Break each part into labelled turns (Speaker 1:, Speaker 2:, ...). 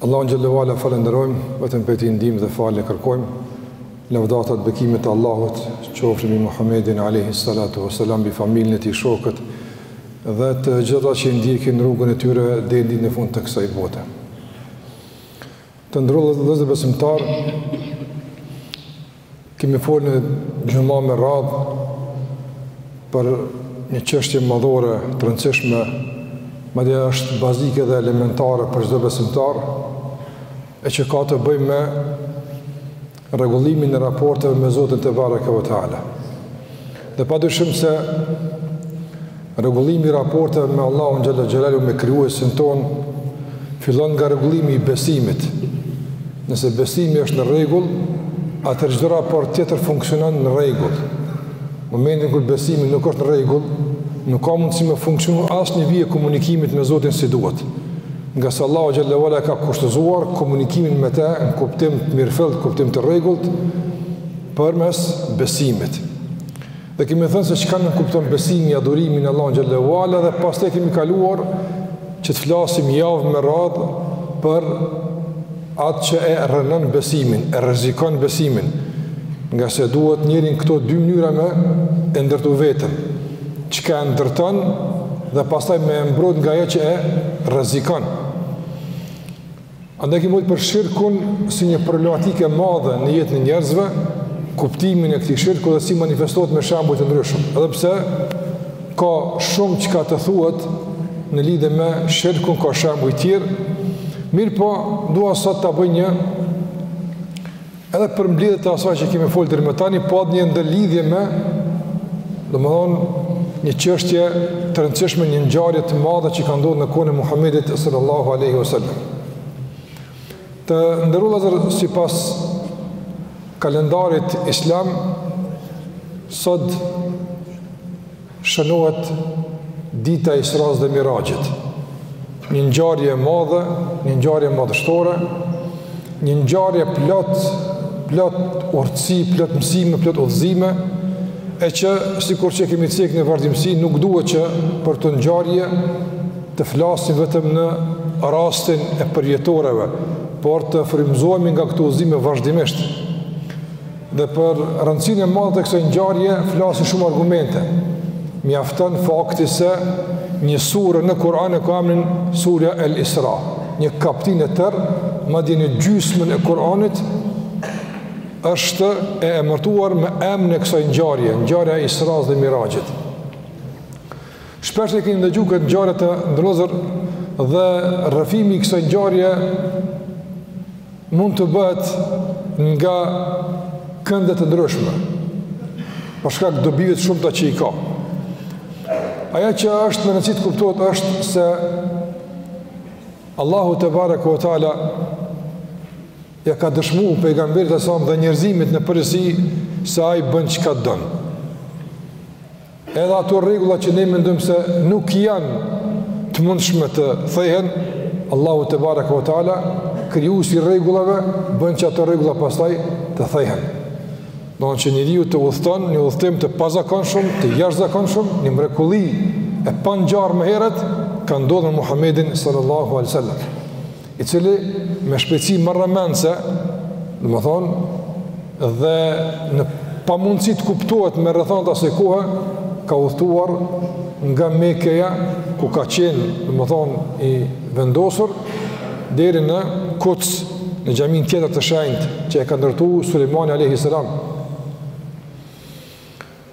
Speaker 1: Allahun xhelle ue ala e falënderojmë, vetëm prej tij ndihmë dhe falje kërkojmë. Lavdatat e bekimet e Allahut, qofshin mbi Muhamedin alayhi salatu wasalam, mbi familjen e tij, shokët dhe të gjithë ata që ndjekin rrugën e tyre deri n'ditën e fundit të kësaj bote. Të nderuar vëllezër besimtarë, Kemi fol në xhuma me radhë për një çështje madhore të rëndësishme, madje është bazike dhe elementare për çdo besimtar, e që ka të bëjë me rregullimin e raporteve me Zotin tebareke ve teala. Dhe pa dyshim se rregullimi i raporteve me Allahun xhelle xhelaluhu me krijuesin tonë fillon nga rregullimi i besimit nëse besimi është në rregull atëherë çdo raport tjetër funksionon në rregull momentin kur besimi nuk është në rregull nuk ka mundësi me funksionu asnjë vijë e komunikimit me Zotin si duhet ngase Allahu xhelle ue ala e ka kushtëzuar komunikimin me te në kuptim të mirëfilltë, kuptim të rregullt përmes besimit. Dhe kemi thënë se çka nënkupton besimi, adhurimi në Allahun xhelle ue ala dhe pastaj kemi kaluar që të flasim javë me radhë për atë që e rrënon besimin, e rrezikon besimin. Ngase duhet njeriu n'këto dy mënyra me e ndërtu veten, çka e ndërton dhe pastaj me e mbrot nga ajo që e rrezikon. Andaj kemi fol për shirkun si një problematikë e madhe në jetën e njerëzve, kuptimin e këtij shirku dhe si manifestohet me shembuj të ndryshëm. Edhe pse ka shumë çka të thuhet në lidhje me shirkun ka shembuj të tjerë, mirëpo dua sot ta bëj një Edhe përmbledhje të asaj që kemi fol deri më tani, po edhe një ndërlidhje me, domethënë, një çështje të rëndësishme një ngjarje të madhe që ka ndodh në kohën e Muhammedit sallallahu aleyhi wa sallam. Të nderuar vëllezër sipas kalendarit islam, sot Shënohet dita e Israsë dhe Miraxhit, një ngjarje e madhe, një ngjarje madhështore, një ngjarje plot plot urtësi, plot mësime, plot udhëzime, e që sikur që kemi cek në vazhdimësi, nuk duhet që për këto ngjarje të flasim vetëm në rastin e përvjetorëve, por të frymëzohemi nga këto udhëzime vazhdimisht. Dhe për rëndësinë e madhe të kësaj ngjarje flasin shumë argumente. Mjafton fakti se një sure në Kur'an e ka emrin Surja El Isra, një kaptinë e tërë, madje në gjysmën e Kur'anit është e emërtuar me emrin e kësaj ngjarje, ngjarja e Israsë dhe Miraxhit. Shpesh e keni dëgju këtë ngjarje të ndrozur dhe rrëfimi i kësaj ngjarje mund të bëhet nga kënde të ndryshme. Për shkak të dobive të shumta që i ka. Ajo që është me rëndësi të kuptohet është se Allahu tebareke ve teala ia ka dëshmu pejgamberit alejhi selam dhe njerëzimit në përgjithësi se ai bën çka don. Edhe ato rregulla që ne mendojmë se nuk janë të mundshme të thehen, Allahu tebareke ve teala, krijuesi i rregullave, bën që ato rregulla pastaj të thehen. Don që njeriu të udhëton një udhtim të pazakonshëm, të jashtëzakonshëm, një mrekulli e pangjarë më herët ka ndodh me Muhamedin sallallahu alaihi wasallam. i cili me shpejtësi marramendëse, domethënë, dhe në pamundësi të kuptohet me rrethanat e asaj kohe, ka udhëtuar nga Mekeja, ku ka qenë, domethënë, i vendosur, deri në Kuds, në xhaminë tjetër të shenjtë, që e ka ndërtu Sulejmani a.s.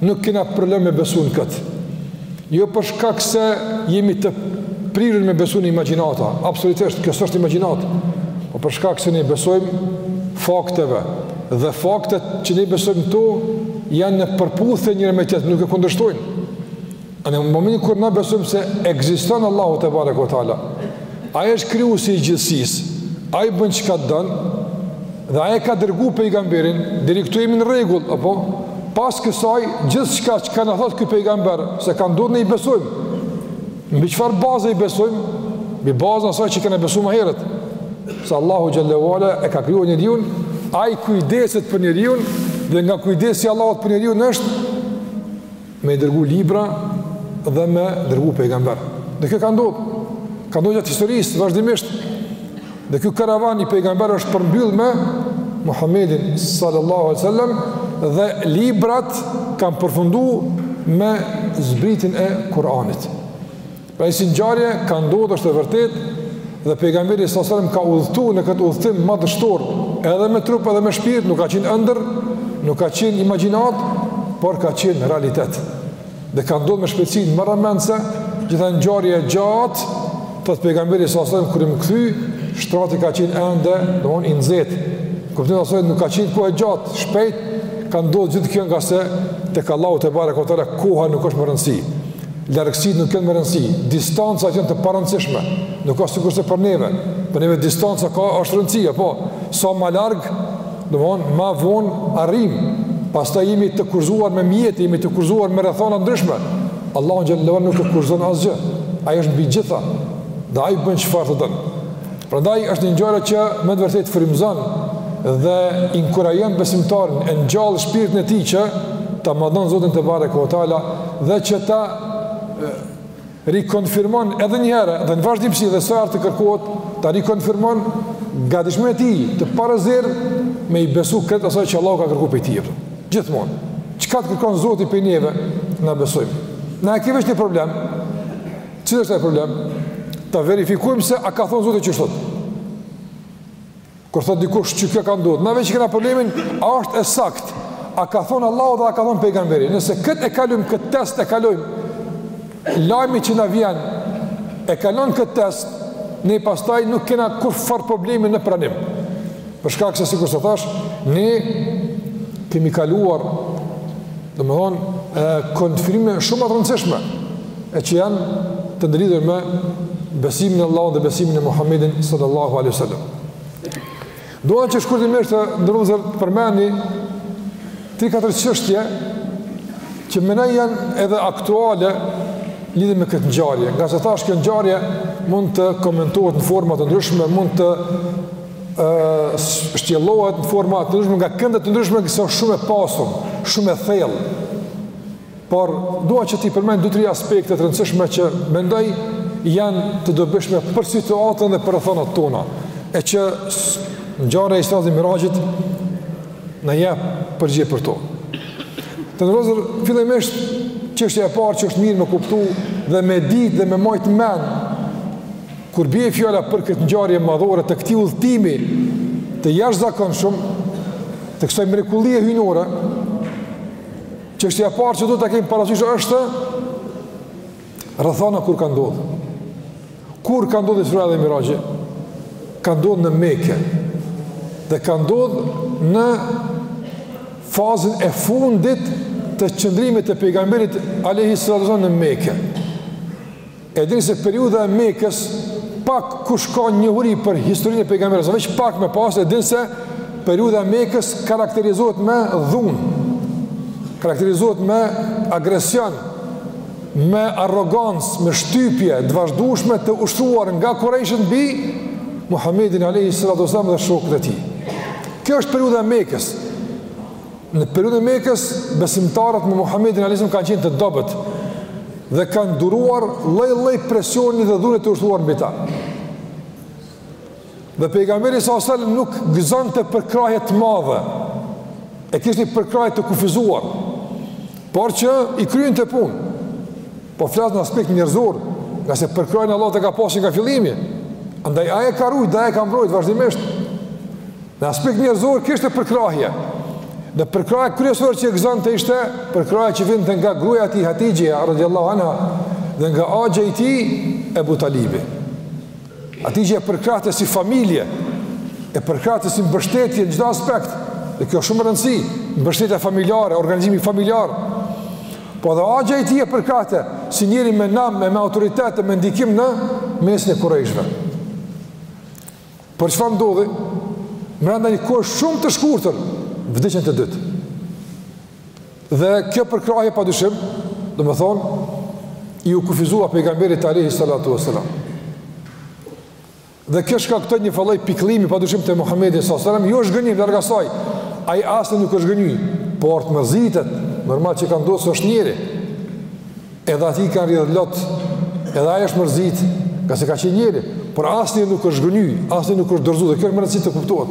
Speaker 1: nuk kena problem me besu në këtë. Jo për shkak se jemi të prirun me besu në imagjinata, absolutisht, kjo s'është imagjinatë, po për shkak se ne i besojmë fakteve, dhe faktet që ne besojmë këtu, janë në përputhje njëra me tjetrën, nuk e kundërshtojnë. Në momentin kur na besojmë se ekziston Allahu tebareke ve teala, ai është krijuesi i gjithësisë, ai bën çka don dhe ai e ka dërgu pejgamberin, deri këtu jemi në rregull, apo pas kësaj gjithçka çka na thotë ky pejgamber se ka ndodh ne i besojmë. Mbi çfarë baze i besojmë? Mbi bazën e asaj që kena besu ma herët. Se Allahu xhallahu ala e ka kriju njeriun, ai kujdeset për njeriun dhe nga kujdesi i Allahut për njeriun është me i dërgu libra dhe me dërgu pejgamber. Dhe kjo ka ndodhë, ka ndodhë gjatë historisë, vazhdimisht. Dhe ky karavan i pejgamberëve është përmbyll me Muhammedin sallallahu alaihi wasallam dhe librat kanë përfundu me zbritjen e Kur'anit. Pra si ngjarje ka ndodh është e vërtetë dhe pejgamberi alejhi selam ka udhëtu në këtë udhëtim madhështor, edhe me trup edhe me shpirt, nuk ka qenë ëndërr, nuk ka qenë imagjinatë, por ka qenë realitet. Dhe ka ndodhur me shpejtësi marramendëse, gjithë ajo ngjarje e gjatë, thotë pejgamberi alejhi selam kur jam kthy, shtrati ka qenë ende, domethënë i nxehtë. Kuptimi i asaj nuk ka qenë kohë e gjatë, shpejt ka ndodhur gjithë kjo ngase tek Allahu tebareke ve teala koha nuk është me rëndësi. Largësitë nuk janë me rëndësi, distancat janë të parëndësishme, nuk ka sikurse për neve, për neve distanca ka është rëndësia, po, sa ma larg, domethonë, ma vonë arrim, pastaj jemi të kufizuar me mjete, jemi të kufizuar me rrethana të ndryshme, Allahun xhele xhelaluhu nuk e kufizon asgjë, Ai është mbi të gjitha, dhe Ai bën çfarë të don. Prandaj është një ngjarje që me të vërtetë frymëzon dhe inkurajon besimtarin e ngjall shpirtin e tij që ta madhnon Zotin tebareke ve teala dhe që ta rikonfirmon edhe një herë dhe në vazhdimësi dhe sa herë të kërkohet ta rikonfirmon gatishmërinë e tij të parezervë me i besu krejt asaj që Allahu ka kërkuar prej tij. Gjithmonë, çka të kërkon Zoti prej neve, na besojmë. Na e kemi veç një problem. Cili është ai problem? Ta verifikujmë se a ka thonë Zoti qeshtu. Kur thot dikush që kjo ka ndodhë, na veç e kena problemin, a është e saktë, a ka thonë Allahu dhe a ka thonë pejgamberi. Nëse këtë e kalujmë, këtë test e kalujmë, lajmi që na vjen, e kalon këtë test, ne pastaj nuk kena kurrfarë problemi në pranim. Për shkak se sikurse thash, ne kemi kaluar, domethonë, konfirmime shumë të rëndësishme, e që janë të ndërlidhur me besimin në Allahun dhe besimin në Muhammedin sallallahu alaihi sallam. Dua që shkurtimisht të nderuar t'i përmendi 3-4 çështje që menoj janë edhe aktuale lidhur me këtë ngjarje. Ngase thash kjo ngjarje mund të komentohet në forma të ndryshme, mund të shtjellohet në forma të ndryshme, nga kënde të ndryshme se është shumë e pasur, shumë e thellë. Por dua që t'i përmend dy tri aspekte të rëndësishme që mendoj janë të dobishme për situatën dhe për rrethonat tona. E që ngjarja e Israsë dhe Miraxhit na jep përgjigje për to. Të nderuar fillimisht çështja e parë që është mirë me kuptu dhe me ditë dhe me majtë mend kur bie fjala për këtë ngjarje madhore të këtij udhëtimi të jashtëzakonshëm të kësaj mrekullie hyjnore Çështja e parë që duhet ta kemi parasysh është rrethana kur ka ndodh. Kur ka ndodh Isra dhe Miraxhi? Ka ndodh në Mekë. Dhe ka ndodh në fazën e fundit të qëndrimit të pejgamberit alayhi salatu në Mekë. E dini se periudha e Mekës pak kush ka njohuri për historinë e pejgamberit, veç pak me pas e din se periudha e Mekës karakterizohet me dhunë. Karakterizohet me agresion, me arrogancë, me shtypje të vazhdueshme të ushtruar nga kurejshët mbi Muhammedin alayhi salatu wasallam dhe shokët e tij. Kjo është periudha e Mekës. Në periudhën e Mekës, besimtarët me Muhamedin alejhi selam kanë qenë të dobët dhe kanë duruar lloj-lloj presioni dhe dhunë të ushtruar mbi ta. Dhe pejgamberi salallahu selem nuk gëzonte përkrahje të madhe. E kishte përkrahje të kufizuar. Por që i kryente punë. Po flas në aspekt njerëzor, ngase përkrahjen e Allahut e ka pas nga fillimi. Andaj ai e ka rujt, dhe ai e ka mbrojt vazhdimisht. Në aspekt njerëzor, kishte përkrahje. Dhe përkrahja kryesore që e gëzonte ishte, përkrahja që vinte nga gruja e tij Hatixhja, radiallahu anha, dhe nga axha i tij, Ebu Talibi. Hatixhja e përkrahte si familje, e përkrahte si mbështetje në çdo aspekt, dhe kjo shumë rëndësi, mbështetja familjare, organizimi familjar, Po edhe axha i tij e përkrahte, si njeri me nam, me, me autoritet, me ndikim në mesin e kurejshëve. Por çfarë ndodhi? Mbrenda një kohe shumë të shkurtër, vdiqën të dytë. Dhe kjo përkrahje pa dyshim, domethënë, iu kufizua pejgamberit alejhi salatu ve selam. Dhe kjo shkaktoi njëfarë lloj pikëllimi pa dyshim te Muhamedi sallallahu alajhi wasallam, jo zhgënjim, larg asaj. Ai asnjëherë nuk është zhgënjy, por të mërzitet, normal që ka ndodhur, është njeri. Edhe atij i kanë rrjedh lot, edhe ai është mërzit, ngase ka qenë njeri, por asnjëherë nuk është zhgënjy, asnjëherë nuk është dorëzuar, dhe kjo është me rëndësi të kuptohet.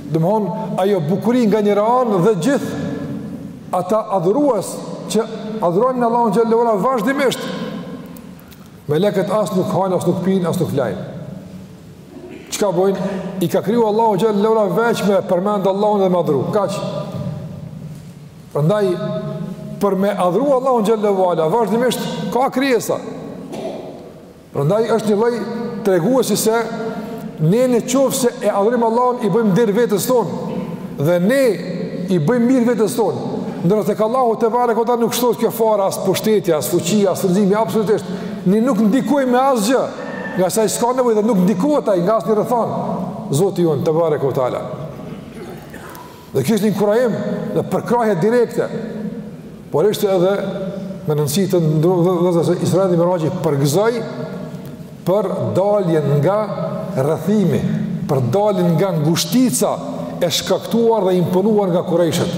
Speaker 1: Domethonë, ajo bukuri nga njëra anë dhe gjithë ata adhurues që adhurojnë Allahun xhel-le ve ala vazhdimisht. Melekët as nuk hanë, as nuk pinë, as nuk flejnë. Çka bojnë? I ka kriju Allahu xhel-le ve ala veç me përmendë Allahun dhe me adhuru. Kaq. Prandaj, për me adhuru Allahun xhel-le ve ala vazhdimisht ka krijesa. Prandaj është një lloj treguesi se ne në qoftë se e adhurojmë Allahun i bëjmë nder vetes tonë dhe ne i bëjmë mirë vetes tonë. Ndërsa tek Allahu tebareke ve teala nuk shtohet kjo fare as pushteti, as fuqia, as rrezimi absolutisht. Ne nuk ndikojmë me asgjë. Ngase ai s'ka nevojë dhe nuk ndikohet ai nga asnjë rrethanë. Zoti jonë tebareke ve teala. Dhe kjo ishte një kurajim dhe përkrahje direkte, por ishte edhe me rëndësi të ndërëzër se Israja dhe Miraxhi përgëzoi për daljen nga rrethimi, për daljen nga ngushtica e shkaktuar dhe imponuar nga kurejshët.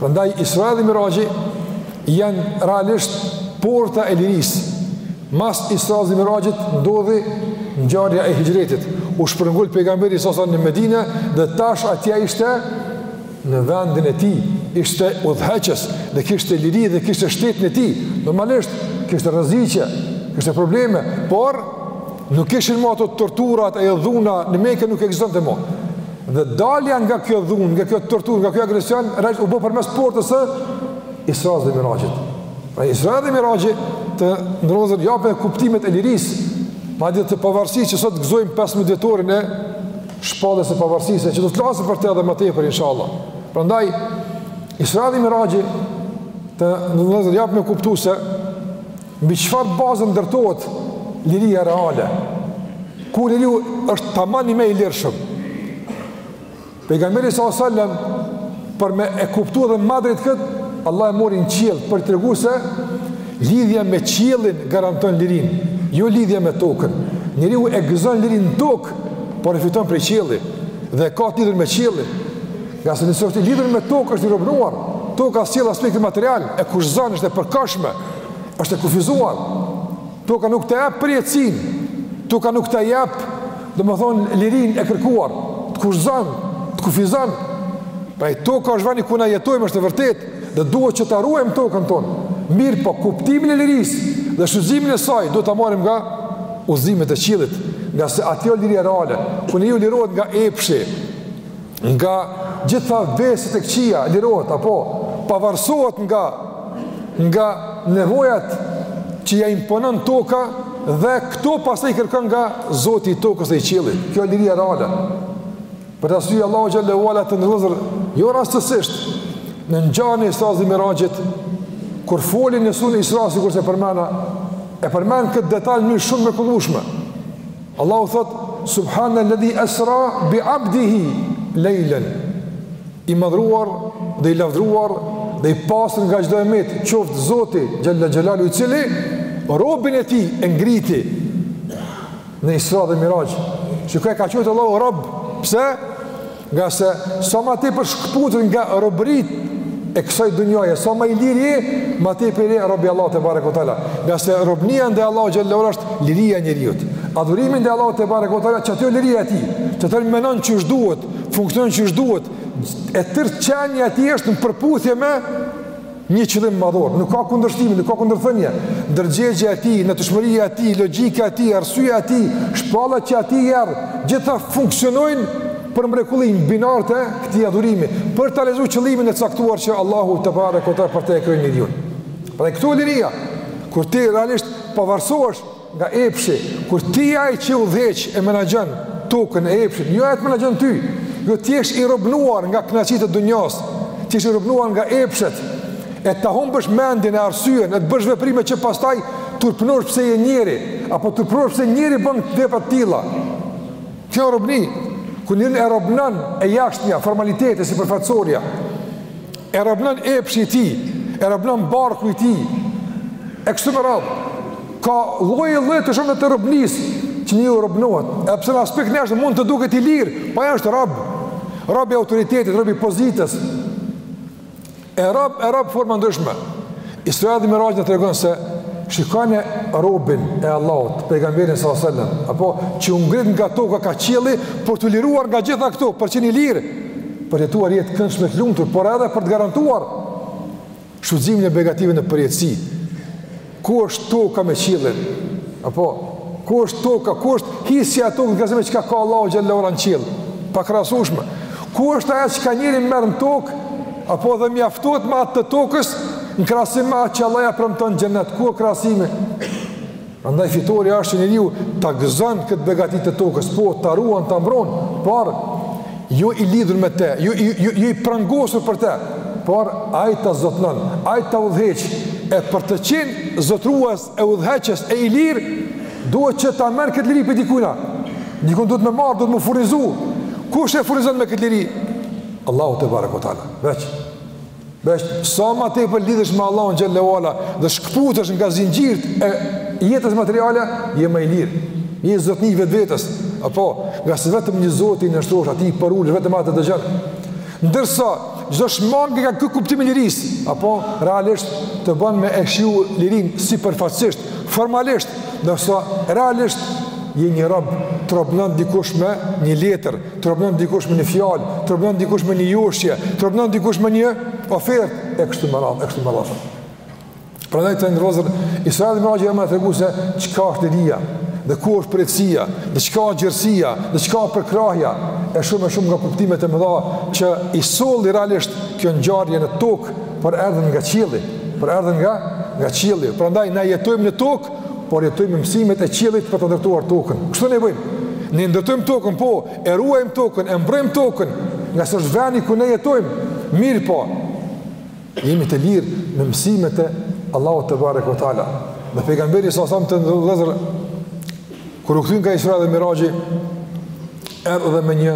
Speaker 1: Prandaj Israja dhe Miraxhi janë realisht porta e lirisë. Mas Israsë dhe Miraxhit ndodhi ngjarja e hixhretit. U shpërngul pejgamberi sa sa në Medine dhe tash atje ishte në vendin e tij, ishte udhëheqës dhe kishte liri dhe kishte shtetin e tij. Normalisht kishte rreziqe, kishte probleme, por nuk kishin më ato torturat e dhuna në Mekë nuk ekzistonte më. Dhe dalja nga kjo dhunë, nga kjo torturë, nga kjo agresion, realisht u bo përmes portës së Israsë dhe Miraxhit. Pra Israja dhe Miraxhi, të nderuar vëllezër, japin edhe kuptimet e lirisë, madje edhe të pavarësisë që sot gëzojmë 15 vjetorin e shpalljes së pavarësisë, që do të flasim për te edhe më tepër, inshallah. Prandaj, Israja dhe Miraxhi, të nderuar vëllezër, japin me kuptu se Mbi çfarë baze ndërtohet liria reale? Kur njeriu është tamam më i lirshëm? Pejgamberi alejhi selam për me e kuptu edhe ma drejt këtë, Allahu e mori në qiell për t'i tregu se lidhja me qiellin garanton lirinë, jo lidhja me tokën. Njeriu e gëzon lirinë në tokë, por e fiton prej qielli dhe e ka të lidhur me qiellin. Ngase nëse është i lidhur me tokë është i robëruar. Toka sjell aspektin material, e kushtëzon është e përkohshme. është e kufizuar, toka nuk ta jep përjetësinë, toka nuk ta jep, domethënë, lirinë e kërkuar, të kushtëzon, të kufizon, pra toka është vendi ku na jetojmë, është e vërtetë, dhe duhet që ta ruajmë tokën tonë, mirëpo kuptimin e lirisë dhe shfrytëzimin e saj, duhet ta marrim nga udhëzimet e qiellit, ngase aty është liria reale, ku njeriu lirohet nga epshi, nga gjitha veset e këqija, lirohet, apo, pavarësohet nga, nga nevojat që ia imponon toka, dhe këto pastaj i kërkon nga Zoti i tokës dhe i qiellit. Kjo është liria reale. Për atë arsye Allahu xhele ve ala, të nderuar vëllezër, jo rastësisht, në ngjarjen e Israsë dhe Miraxhit, kur foli në suren Isra, sikurse përmenda, e përmend këtë detal në mënyrë shumë të mrekullueshme, Allahu thot, Subhane ledhi esra bi abdihi lejlen. I madhëruar dhe i lavdëruar dhe i pastër nga çdo e metë, qoftë Zoti xhele xhelaluhu i cili, robin e tij e ngriti në Isra dhe Miraxh. Çka e ka qujt Allahu? Rob, pse? Ngase sa ma tepër shkëputesh nga robëritë e kësaj dunjaje, sa ma i lirë je, ma tepër je rob i Allahut tebareke ve teala. Ngase robnia ndaj Allahut xhele ve ala është liria e njeriut. Adhurimi ndaj Allahut tebareke ve teala, qaty është liria e tij, qaty menon qysh duhet, funksionon qysh duhet, e tërë qenia e tij është në përputhje me Një qëllim madhor, nuk ka kundërshtim, nuk ka kundërthënie. Ndërgjegja e tij, natyrshmëria e tij, logjika e tij, arsyeja e tij, shpallja që atij i erdh, gjitha funksionojnë për mrekulli në binarët e këtij adhurimi, për ta realizuar qëllimin e caktuar që Allahu tebareke ve teala për te e krijoi njeriun. Pra këtu është liria, kur ti realisht pavarësohesh Nga epshi, kur ti ai që udhëheq e menaxhon tokën e epshit, jo ai ta menaxhon ty. Jo të jesh i robnuar nga kënaqësitë e dunjas, të jesh i robnuar nga epshet. E ta humbësh mendjen e arsyen, e të bësh veprime që pastaj turpnohesh pse je njeri, apo turpnohesh pse njeriu bon vepra të tilla. Kjo robni, kur njeriun e robnon e jashtmja, formaliteti, sipërfaqësorja, e robnon epshi i tij, e robnon barku i tij. E kështu me radhë. Ka lloje lloje të shumta të robnisë që njeriu robnohet, edhe pse në aspektin e jashtëm mund të duket i lirë, po ai është rob, rob i autoritetit, rob i pozitës, e rob, e rob forma ndryshme. Israja dhe Miraxhi na tregon se shikojeni robin e Allahut, pejgamberin alejhi selam, apo që u ngrit nga toka ka qielli, për t'u liruar nga gjitha këto, për qenë i lirë, për jetuar jetë këndshme të lumtur, por edhe për të garantuar, Shfrytëzimin e begative në përjetësi. Ku është toka me qiellin? Apo ku është toka? Ku është hisja e tokës në krahasim çka ka Allahu xhelle ue ala në qiell? Pakrahasueshme. Ku është ajo çka njeriu merr në tokë? Apo edhe mjaftohet me atë të tokës në krahasim me atë që Allahu ia premton në xhenet? Ku është krahasimi? Prandaj fitorja është që njeriu ta gëzon këtë begati të tokës, po ta ruan, ta mbron, por jo i lidhur me të, jo, jo i prangosur për të, por ai ta zotnon, ai ta udhëheq e për të qenë zotrues e udhëheqës e i lirë, duhet që ta merr këtë liri prej dikujna. Dikun duhet me marrë, duhet m'u furnizu. Kush e furnizon me këtë liri? Allahu tebareke ue teala. Veç Veç sa ma tepër lidhesh me Allahun xhelle ue ala dhe shkëputesh nga zinxhirët e jetës materiale, je ma i lirë. Je zotni i vetvetes. Apo, ngase vetëm një Zoti i nënshtrohesh, atij i përulesh, vetëm atë dëgjon. Ndërsa çdo shmangie nga ky kuptim i lirisë, apo realisht të bën me e shiju lirinë sipërfaqësisht, formalisht, ndërsa realisht je një rob, të robnon dikush me një letër, të robnon dikush me një fjalë, të robnon dikush me një joshje, të robnon dikush me një ofertë e kështu me radhë, e kështu me radhë. Prandaj të nderuar vëllezër Israja e Miraxhi na e tregoi se çka është liria, dhe ku është përjetësia, dhe çka është gjerësia, dhe çka është përkrahja, e shumë e shumë nga kuptimet e mëdha që i solli realisht kjo ngjarje në tokë, por erdhën nga qielli, por erdhën nga nga qielli. Prandaj na jetojmë në tokë por jetojmë me mësimet e qiellit për ta ndërtuar tokën. Kështu ne bëjmë. Ne ndërtojmë tokën, po, e ruajmë tokën, e mbrojmë tokën, ngase është veni ku ne jetojmë. Mirëpo, jemi të lirë me mësimet e Allahut tebareke ue teala. Dhe pejgamberi alejhi selam të nderuar vëllezër, kur u kthy nga Israja dhe Miraxhi, erdhi edhe me një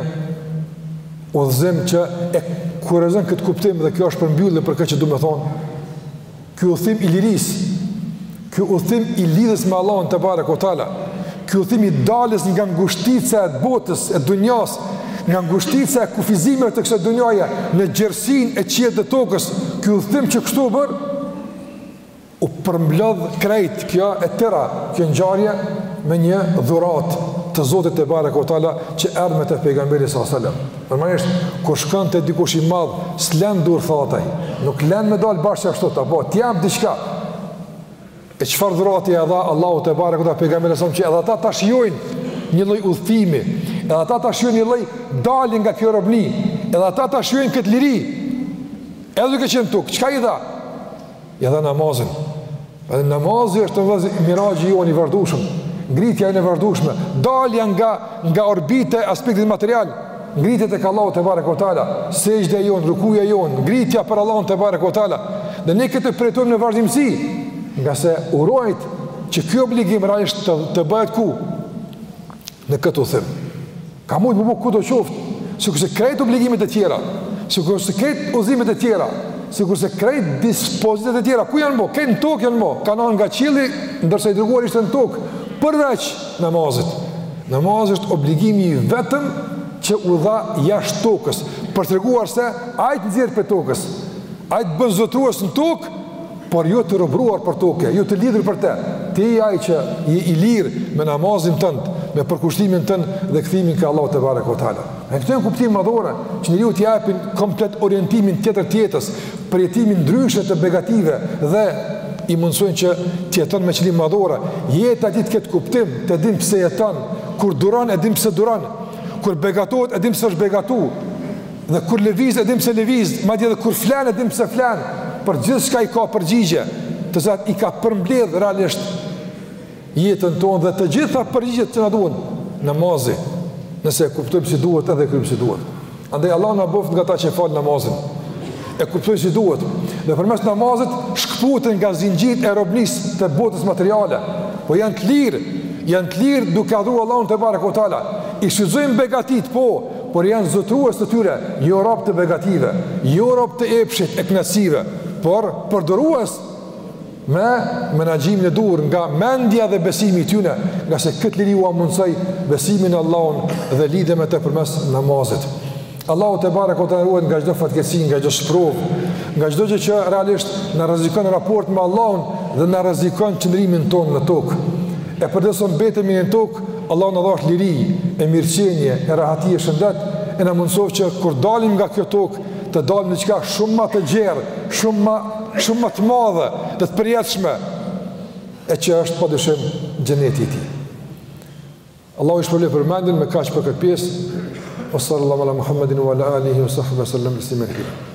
Speaker 1: udhëzim që e kurorëzon këtë kuptim dhe kjo është përmbyllje për këtë që du me thonë, Ky udhëtim i lirisë, ky udhëtim i lidhjes me Allahun tebareke ue teala, ky udhëtim i daljes nga ngushtica e botës, e dunjas, nga ngushtica e kufizimeve të kësaj dunjaje në gjerësinë e qiellit dhe tokës, ky udhëtim që kështu u bër, u përmblodh krejt kjo e tëra, kjo ngjarje me një dhuratë të Zotit tebareke ue teala që erdhi me të pejgamberi sallallahu Normalisht, kur shkon te dikush i madh, s'len duarthatë, nuk len me dalë bosh ashtu, po, t'jep diçka. E çfarë dhurati e dha, Allahu tebareke ue teala pejgamberit tonë që edhe ata ta shijojnë një lloj udhëtimi, edhe ata ta shijojnë një lloj dalje nga kjo robni, edhe ata ta shijojnë këtë liri, edhe duke qenë këtu, çka i dha? Ia dha namazin. Edhe namazi është miraxhi jonë i vazhdueshëm, ngritja jonë e vazhdueshme, dalja nga nga orbita e aspektit material, ngritja tek Allahu tebareke ue teala, sexhdja jonë, rukuja jonë, ngritja për Allahun tebareke ue teala. Dhe ne këtë e përjetojmë në vazhdimësi, ngase u ruajt që ky obligim realisht të, të bëhet ku? Në këtë udhëtim. Ka mujtë me u bo kudo qoftë, sikurse krejt obligimet e tjera, sikurse krejt udhëzimet e tjera, sikurse krejt dispozitat e tjera, ku janë bo, krejt në tokë janë bo, kanë ardh nga qielli, ndërsa i dërguar ishte në tokë, përveç namazit. Namazi është obligimi i vetëm që u dha jashtë tokës, për të treguar se ai të nxjerr prej tokës, ai të bën zotërues në tokë, por jo të robëruar për toke, jo të lidhur për te, ti je ai që je i lirë me namazin tënd, me përkushtimin tënd dhe kthimin ka Allahu tebareke ue teala. E këto janë kuptime madhore, që njeriut i japin komplet orientimin tjetër të jetës, përjetimin ndryshe të begative dhe i mundësojnë që të jeton me qëllime madhore, jeta e tij të ketë kuptim, ta din pse jeton, kur duron e din pse duron, kur begatohet e din pse është begatu, Dhe kur lëviz e din pse lëviz, madje edhe kur flen e din pse flen, për gjithçka i ka përgjigje, të cilat i ka përmbledh realisht jetën tonë dhe të gjitha përgjigjet që na duhen namazi. Nëse e kuptojmë si duhet edhe e kryejmë si duhet. Andaj Allahu na bëftë nga ata që e falin namazin. E kuptojnë si duhet. Dhe përmes namazit shkëputen nga zinxhirët e robnisë së botës materiale. Po janë të lirë, janë të lirë duke adhuruar Allahun tebareke ue teala. I shfrytëzojnë begatitë, po, por janë zotërues të tyre, jo rob të begative, jo rob të epshit e kënaqësive, por përdorues me menaxhimin e duhur nga mendja dhe besimi i tyre, ngase këtë liri ua mundësoi besimi në Allahun dhe lidhja me të përmes namazit. Allahu tebareke ue teala na ruajt nga çdo fatkeqësi, nga çdo sprovë, nga çdo gjë që realisht na rrezikon raportin me Allahun dhe na rrezikon qëndrimin tonë në tokë. E përderisa mbetemi në tokë Allahu na dhashtë liri e mirëqenie e rahati e shëndet e na mundësof që kur dalim nga kjo tokë të dalim në diçka shumë ma të gjerë, shumë ma, shumë ma të madhe dhe të përjetshme e që është pa dyshim xheneti i tij. Allahu ju shpërbleftë për vëmendjen me kaq për këtë pjesë, ue sallallahu ala Muhammedin ue ala alihi ue sahbihi ue sellem i sime kërë.